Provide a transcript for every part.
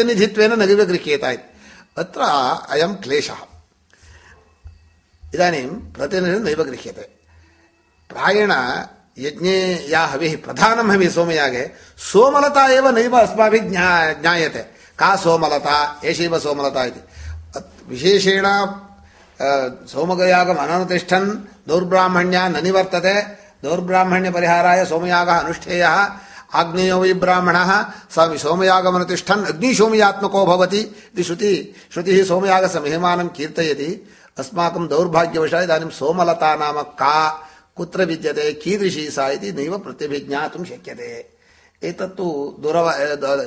प्रतिनिधित्वेन न विगृह्येत अत्र अयं क्लेशः। इदानीं प्रतिनिधिः नैव गृह्यते। प्रायेण यज्ञे या हविः प्रधानं हविः सोमयागे, सोमलता एव नैव अस्माभिः ज्ञायते। का सोमलता? एषैव सोमलता इति। विशेषेण सोमयागम् अननुतिष्ठन्, दौर्ब्राह्मण्या न निवर्तते, दौर्ब्राह्मण्यपरिहाराय सोमयागः अनुष्ठेयः आग्नेयो वै ब्राह्मणः स सोमयागमनुतिष्ठन् अग्निसोमयात्मको भवति इति श्रुति, श्रुतिः सोमयागस्य महिमानं कीर्तयति। अस्माकं दौर्भाग्यवशात् इदानीं सोमलता नाम का, कुत्र विद्यते, कीदृशी सा इति नैव प्रत्यभिज्ञातुं शक्यते। एतत्तु दुरव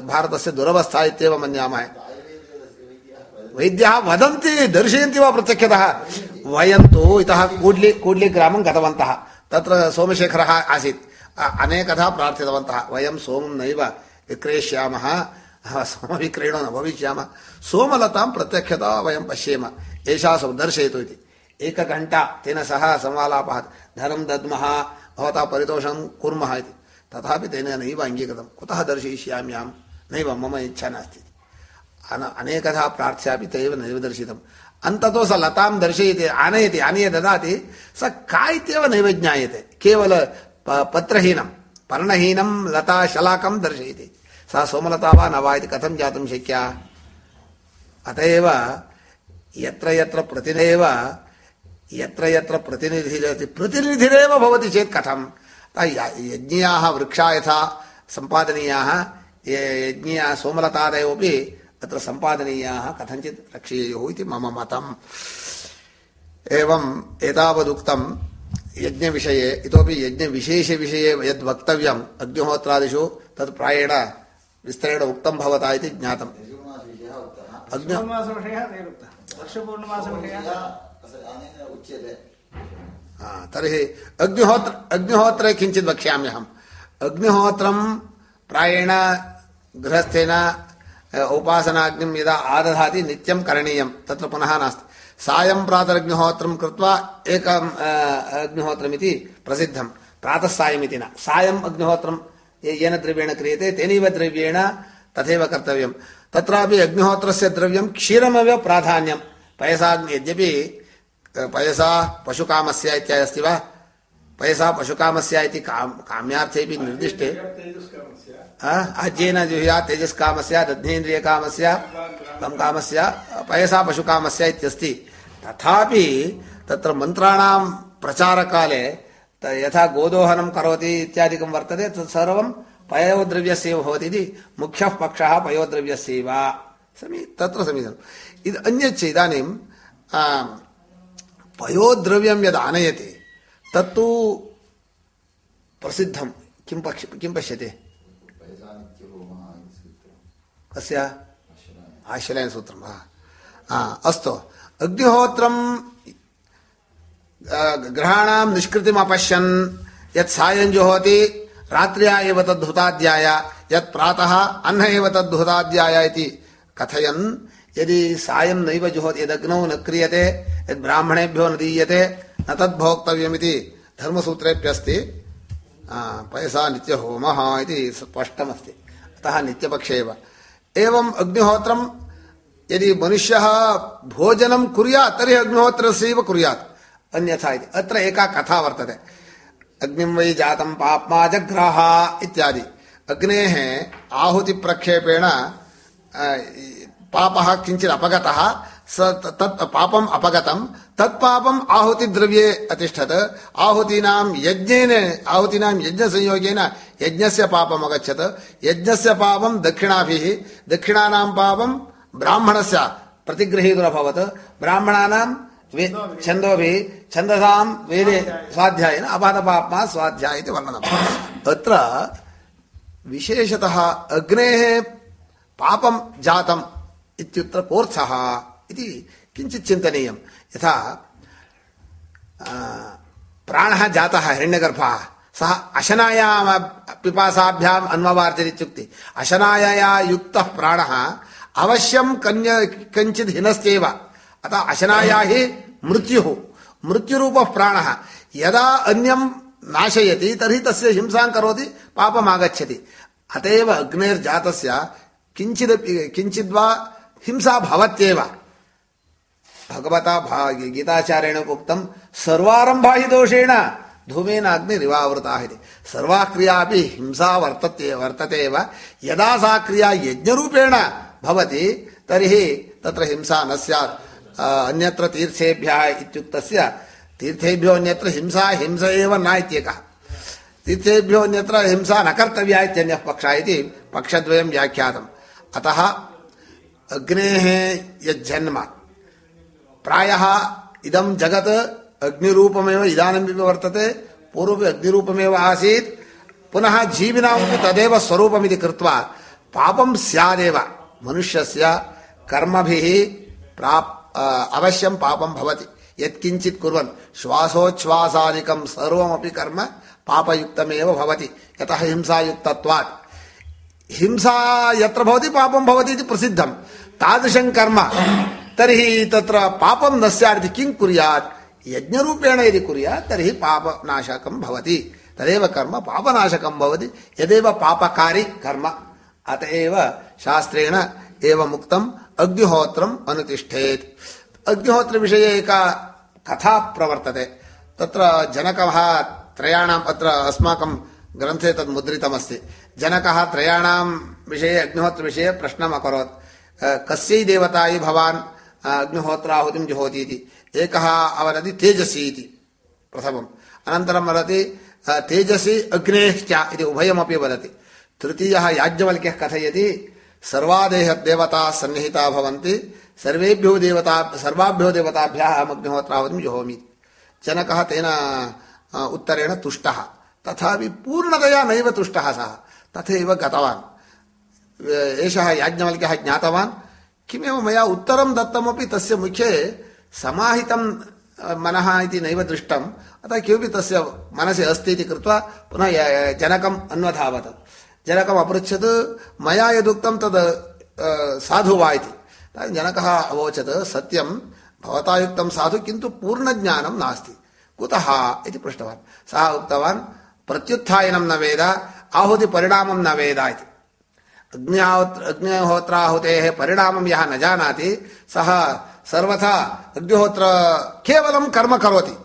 भारतस्य दुरवस्था इत्येव मन्यामः वैद्याः वदन्ति, दर्शयन्ति वा प्रत्यक्षतः। वयं तु इतः कूड्लि कूड्लि ग्रामं गतवन्तः। तत्र सोमशेखरः आसीत्। अनेकधा प्रार्थितवन्तः। वयं सोमं नैव विक्रेष्यामः। सोमविक्रयणो न भविष्यामः। सोमलतां प्रत्यक्षतः वयं पश्येम। एषा दर्शयतु इति। एकघण्टा तेन सह संवालापः धनं दद्मः, भवता परितोषं कुर्मः इति। तथापि तेन नैव अङ्गीकृतं। कुतः दर्शयिष्याम्यां? नैव मम इच्छा नास्ति अनेकधा प्रार्थ्यापि तैव नैव दर्शितम्। अन्ततो स लतां दर्शयति, आनयति आनीय ददाति। स का इत्येव नैव ज्ञायते। केवल पत्रहीनं, पर्णहीनं लता शलाकं दर्शयति। सा सोमलता वा न वा इति कथं ज्ञातुं शक्या? अत एव यत्र यत्र प्रतिरेव यत्र यत्र प्रतिनिधि प्रतिनिधिरेव भवति चेत् कथं? यज्ञियाः वृक्षा यथा सम्पादनीयाः यज्ञियाः सोमलतादयोपि तत्र सम्पादनीयाः कथञ्चित् रक्षेयुः इति मम मतम्। एवम् एतावदुक्तं यज्ञविषये इतोपि यज्ञविशेषविषये यद् वक्तव्यम् अग्निहोत्रादिषु तत् प्रायेण विस्तरेण उक्तं भवता इति ज्ञातम्। तर्हि अग्निहोत्र अग्निहोत्रे किञ्चित् वक्ष्याम्यहम् अग्निहोत्रं प्रायेण गृहस्थेन उपासनाग्निं यदा आदधाति नित्यं करणीयं तत्र पुनः नास्ति। सायं प्रातरग्निहोत्रं कृत्वा एकम् अग्निहोत्रमिति प्रसिद्धं प्रातः सायमिति न। सायम् अग्निहोत्रं येन द्रव्येण क्रियते तेनैव द्रव्येण तथैव कर्तव्यं तत्रापि अग्निहोत्रस्य द्रव्यं क्षीरमेव प्राधान्यं पयसा यद्यपि पयसा पशुकामस्य इत्यादि अस्ति वा पयसा पशुकामस्य इति काम काम्यार्थेपि निर्दिष्टे। अज्येन जुह्या तेजस्कामस्य दध्नेन्द्रियकामस्य कामस्य पयसा पशुकामस्य इत्यस्ति। तथापि तत्र मन्त्राणां प्रचारकाले यथा गोदोहनं करोति इत्यादिकं वर्तते, तत् सर्वं पयोद्रव्यस्यैव भवति इति मुख्यः पक्षः पयोद्रव्यस्यैव। समी, तत्र समीचीनम् इद अन्यच्च इदानीं पयोद्रव्यं यद् आनयति, तत्तु प्रसिद्धं। किं पक्ष, किं पश्यते? कस्य आश्रयसूत्रं वा अस्तु। अग्निहोत्रं ग्रहाणां निष्कृतिम् अपश्यन् यत् सायं जुहोति रात्र्या एव तद्धुताध्याय यत् प्रातः अह्न एव इति कथयन्। यदि सायं नैव जुहोति, यदग्नौ न क्रियते यद् ब्राह्मणेभ्यो न दीयते, न तद्भोक्तव्यमिति धर्मसूत्रेप्यस्ति पयसा नित्यहोमः इति स्पष्टमस्ति। अतः नित्यपक्षे एव। एवं अग्निहोत्रम यदि मनुष्यः भोजनं कुर्यात्, तर्हि अग्निहोत्रस्यैव कुर्यात्। अन्यथा अत्र एका कथा वर्तते। अग्निं वै जातं पाप्मा जग्राह इत्यादि। अग्नेः आहुतिप्रक्षेपेण पापः किञ्चित् अपगतः, स तत् पापम् अपगतं। तत्पापम् आहुतिद्रव्ये अतिष्ठत्। आहूतीनां यज्ञेन, आहूतीनां यज्ञसंयोगेन यज्ञस्य पापम् अगच्छत् यज्ञस्य पापं दक्षिणाभिः। दक्षिणानां पापं ब्राह्मणस्य प्रतिगृहीतुरभवत्। ब्राह्मणानां छन्दोभिः, छन्दसां वेदे स्वाध्यायेन अपादपाप्मा स्वाध्याय इति वर्णनम् अत्र विशेषतः अग्नेः पापं जातम् इत्युत्र कोऽर्थः इति किञ्चित् चिन्तनीयम्। यथा प्राणः जातः हिरण्यगर्भः, सः अशनायाम पिपासाभ्याम् अन्ववार्जनित्युक्ति अशनायया युक्तः प्राणः अवश्यं कन्य कञ्चित् हिनस्त्येव। अतः अशनाया हि मृत्यु, मृत्युरूपः प्राण। यदा अन्यं नाशयति, तर्हि तस्य हिंसां करोति, पापमागच्छति। अत एव अग्नेर्जातस्य किञ्चिदपि किञ्चिद्वा हिंसा भवत्येव। भगवता गीताचार्येण उक्तं सर्वारम्भा हि दोषेण धूमेन अग्निरिवावृताः इति। सर्वा क्रिया अपि हिंसा वर्तते वर्तते यदा सा क्रिया यज्ञरूपेण भवति, तर्हि तत्र हिंसा न स्यात्। अन्यत्र तीर्थेभ्यः इत्युक्तस्य, तीर्थेभ्यो अन्यत्र हिंसा, हिंस एव न इत्येकः। तीर्थेभ्यो अन्यत्र हिंसा न कर्तव्या इत्यन्यः पक्षः इति पक्षद्वयं व्याख्यातम्। अतः अग्नेः यज्जन्म। प्रायः इदं जगत् अग्निरूपमेव, इदानीमपि वर्तते, पूर्वपि अग्निरूपमेव आसीत्। पुनः जीविनामपि तदेव स्वरूपमिति कृत्वा पापं स्यादेव। मनुष्यस्य कर्मभिः प्राप् अवश्यं पापं भवति। यत्किञ्चित् कुर्वन् श्वासोच्छ्वासादिकं सर्वमपि कर्म पापयुक्तमेव भवति। यतः हिंसायुक्तत्वात्। हिंसा यत्र भवति, पापं भवति इति प्रसिद्धं। तादृशं कर्म, तर्हि तत्र पापं न स्यात् किं कुर्यात्? यज्ञरूपेण यदि कुर्यात्, तर्हि पापनाशकं भवति। तदेव कर्म, पापनाशकं भवति। यदेव पापकारी कर्म। अत एव शास्त्रेण एवम् उक्तम् अग्निहोत्रम् अनुतिष्ठेत्। अग्निहोत्रविषये एका कथा प्रवर्तते। तत्र जनकः त्रयाणाम् अत्र अस्माकं ग्रन्थे तद् मुद्रितमस्ति। जनकः त्रयाणां विषये, अग्निहोत्रविषये प्रश्नम् अकरोत्। कस्यै देवतायै भवान् अग्निहोत्राहुतिं जुहोति इति एकः अवदति तेजसी इति, प्रथमम्। अनन्तरं वदति तेजसी अग्नेश्च इति उभयमपि वदति। तृतीयः याज्ञवल्क्यः कथयति, सर्वादेह देवताः सन्निहिता भवन्ति, सर्वेभ्यो देवता, सर्वाभ्यो देवताभ्यः अहम् अग्निहोत्राहुतिं जुहोमि। जनकः तेन उत्तरेण तुष्टः। तथापि पूर्णतया नैव तुष्टः सः, तथैव गतवान्। एषः याज्ञवल्क्यः ज्ञातवान्, किमेव मया उत्तरं दत्तमपि तस्य मुखे समाहितं मनः इति नैव दृष्टम्, अतः किमपि तस्य मनसि अस्ति इति कृत्वा पुनः जनकम् अन्वधावत्। जनकम् अपृच्छत्, मया यदुक्तं तद् साधु वा इति। जनकः अवोचत्, सत्यं भवता युक्तं साधु, किन्तु पूर्णज्ञानं नास्ति। कुतः इति पृष्टवान्। सः उक्तवान्, प्रत्युत्थायनं न वेद, आहुतिपरिणामं न वेद इति। अग्निहोत्राहुतेः परिणामं यः न जानाति, सः सर्वथा अग्निहोत्र केवलं कर्म करोति।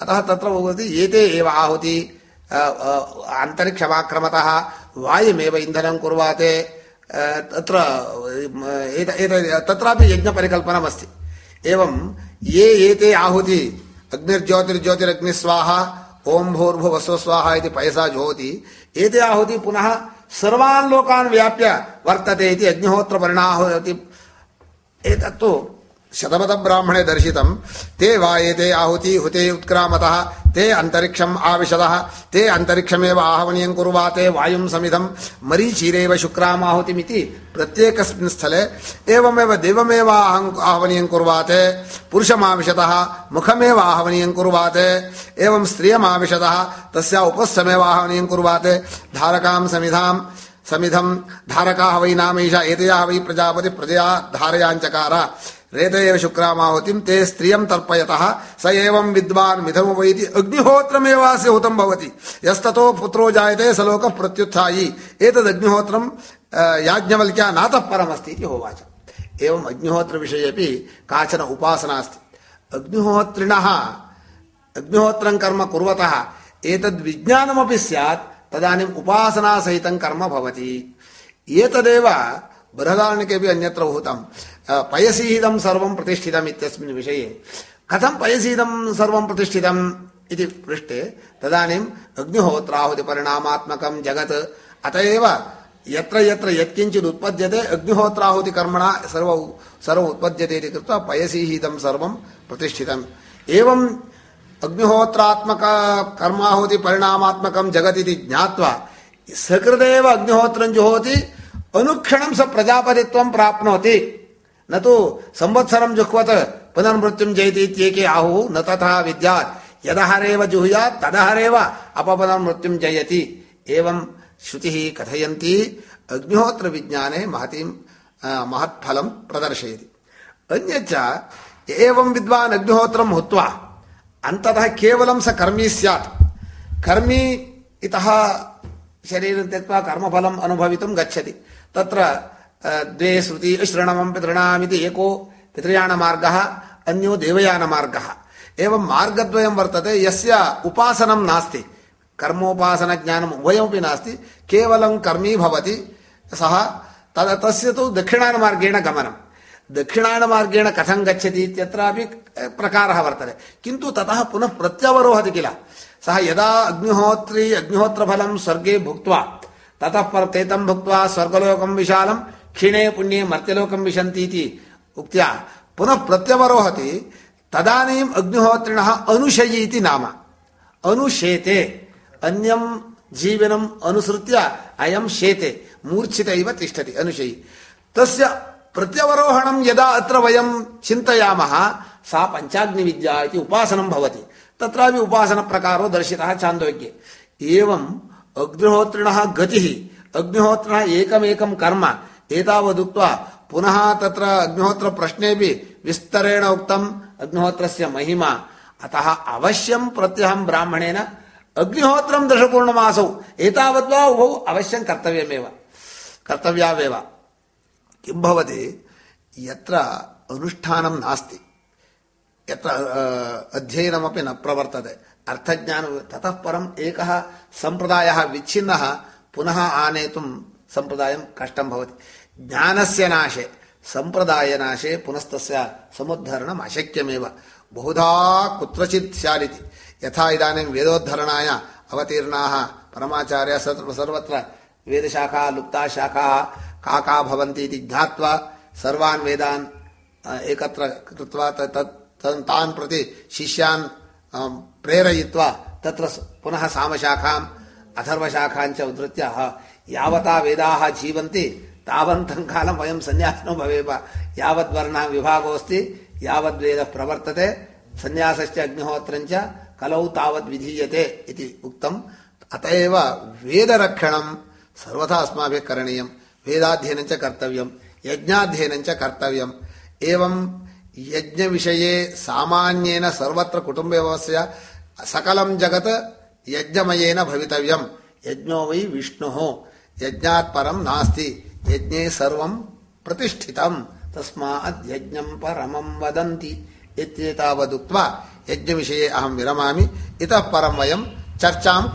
अतः तत्र भवति एते एव आहुति अन्तरिक्षमाक्रमतः वायुमेव इन्धनं कुर्वाते तत्र तत्रापि यज्ञपरिकल्पनमस्ति। एवं ये, एते आहुति, अग्निर्ज्योतिर्ज्योतिरग्निस्वाहा, ओम भूर्भुवस्वस्वाहा इति पयसा ज्योति, एते आहुति पुनः सर्वान् लोकान् व्याप्य वर्तते इति अग्निहोत्रपरिणाहुति एतत्तु शतपथ ब्राह्मणे दर्शितं। ते वायेते आहुति, हुते उत्क्रामतः। ते अन्तरिक्षम् आविशदः। ते अन्तरिक्षमेव आहवनीयं कुर्वाते वायुं समिधं। मरीचिरेव शुक्रामाहुतिमिति प्रत्येकस्मिन् स्थले एवमेव देवमेव आहवनीयं कुर्वाते। पुरुषमाविशतः मुखमेव आहवनीयं कुर्वाते। एवं स्त्रियमाविशतः तस्या उपस्थमेव आहवनीयं कुर्वाते। धारकां समिधां समिधं धारकाः वै नामैषा, एतयाः वै प्रजापति, प्रजया धारयाञ्चकार। रेत एव शुक्रामाहुतिं ते स्त्रियं तर्पयतः, स एवं विद्वान् मिथमुपैति अग्निहोत्रमेवास्य हुतं भवति। यस्ततो पुत्रो जायते स लोकः प्रत्युत्थायि एतदग्निहोत्रं याज्ञवल्क्या नातः परमस्ति इति होवाच। एवम् अग्निहोत्रविषये अपि काचन उपासना अस्ति। अग्निहोत्रिणः, अग्निहोत्रं कर्म कुर्वतः एतद्विज्ञानमपि स्यात्, तदानीम् उपासनासहितं कर्म भवति। एतदेव बृहदारण्यकेपि अन्यत्र उहुतं पयसीदं सर्वं प्रतिष्ठितम् इत्यस्मिन् विषये। कथं पयसीदं सर्वं प्रतिष्ठितम् इति पृष्टे तदानीम् अग्निहोत्राहुतिपरिणामात्मकं जगत्। अत एव यत्र यत्र यत्किञ्चित् उत्पद्यते अग्निहोत्राहुतिकर्मणा सर्व सर्व उत्पद्यते इति कृत्वा पयसीहितं सर्वं प्रतिष्ठितम्। एवम् अग्निहोत्रात्मक कर्माहुति परिणामात्मकं जगत् इति ज्ञात्वा, सकृदेव अग्निहोत्रं जुहोति अनुक्षणं स प्रजापतित्वं प्राप्नोति। न तो संवत्सरं जुह्वत पुनर्मृत्युं जयति इत्येके आहुः, न तथा विद्यात्। यदहरेव जुहुयात्, तदहरेव अपपुनर्मृत्युं जयति। एवं श्रुतिः कथयन्ती अग्निहोत्र विज्ञाने महतीं महत्फलं प्रदर्शयति। अन्यच्च, एवं विद्वान् अग्निहोत्रं हुत्वा, अन्ततः केवलं स कर्मी स्यात्। कर्मी इतः शरीरं त्यक्त्वा कर्मफलम् अनुभवितुं गच्छति। तत्र द्वे श्रुति श्रणमं पितॄणामिति एको पितृयानमार्गः, अन्यो देवयानमार्गः। एवं मार्गद्वयं वर्तते, यस्य उपासनं नास्ति। कर्मोपासन ज्ञानम् उभयमपि नास्ति, केवलं कर्मी भवति, सः तद, तस्य तु दक्षिणायनमार्गेण गमनं। दक्षिणायनमार्गेण कथं गच्छति इत्यत्रापि प्रकारः वर्तते। किन्तु ततः पुनः प्रत्यवरोहति किल? सः यदा अग्निहोत्री, अग्निहोत्रफलं स्वर्गे भुक्त्वा ततः पर तेतं भुक्त्वा स्वर्गलोकं विशालं, क्षीणे पुण्ये मर्त्यलोकं विशन्ति इति उक्त्या पुनः प्रत्यवरोहति, तदानीम् अग्निहोत्रिणः अनुशयी इति नाम। अनुशेते, अन्यं जीवनम् अनुसृत्य अयं शेते मूर्छित इव तिष्ठति, अनुशयी। तस्य प्रत्यवरोहणं यदा अत्र वयं चिन्तयामः, सा पञ्चाग्निविद्या इति उपासनं भवति। तत्रापि उपासनप्रकारो दर्शितः छान्दोग्ये एवम् अग्निहोत्रिणः गति। अग्निहोत्रिणः एकमेकं कर्म। एतावदुक्त्वा पुनः तत्र अग्निहोत्र प्रश्नेपि विस्तरेण उक्तम् अग्निहोत्रस्य महिमा। अतः अवश्यं प्रत्यहं ब्राह्मणेन अग्निहोत्रं दशपूर्णमासौ। एतावद्वा उभौ अवश्यं कर्तव्यमेव। कर्तव्यावेव। किं भवति? यत्र अनुष्ठानं नास्ति। यत्र अध्ययनमपि न प्रवर्तते। अर्थज्ञानं ततः परम् एकः सम्प्रदायः विच्छिन्नः, पुनः आनेतुं सम्प्रदायं कष्टं भवति। ज्ञानस्य नाशे सम्प्रदायनाशे पुनस्तस्य समुद्धरणम् अशक्यमेव। बहुधा कुत्रचित् स्यादिति। यथा इदानीं वेदोद्धरणाय अवतीर्णाः परमाचार्य सर्वत्र वेदशाखा लुप्ता शाखा का का भवन्ति इति ज्ञात्वा सर्वान् वेदान् एकत्र कृत्वा तान् प्रति शिष्यान् प्रेरयित्वा तत्र पुनः सामशाखाम् अथर्वशाखाञ्च उद्धृत्य यावता वेदाः जीवन्ति, तावन्तं कालं वयं सन्यासिनो भवेम। यावद्वर्णः विभागोऽस्ति यावद्वेदः प्रवर्तते सन्यासश्च अग्निहोत्रञ्च कलौ तावद् विधीयते इति उक्तम्। अत एव वेदरक्षणं सर्वथा अस्माभिः करणीयं वेदाध्ययनं च कर्तव्यं यज्ञाध्ययनं च कर्तव्यम्। एवं यज्ञविषये सामान्येन सर्वत्र कुटुम्बव्यवस्थया सकलं जगत् यज्ञमयेन भवितव्यं यज्ञो वै विष्णुः। यज्ञात् परं नास्ति। यज्ञे सर्वं प्रतिष्ठितं तस्मात् यज्ञं परमं वदन्ति। इत्येतावदुक्त्वा यज्ञविषये अहं विरमामि। इतः परं वयं चर्चां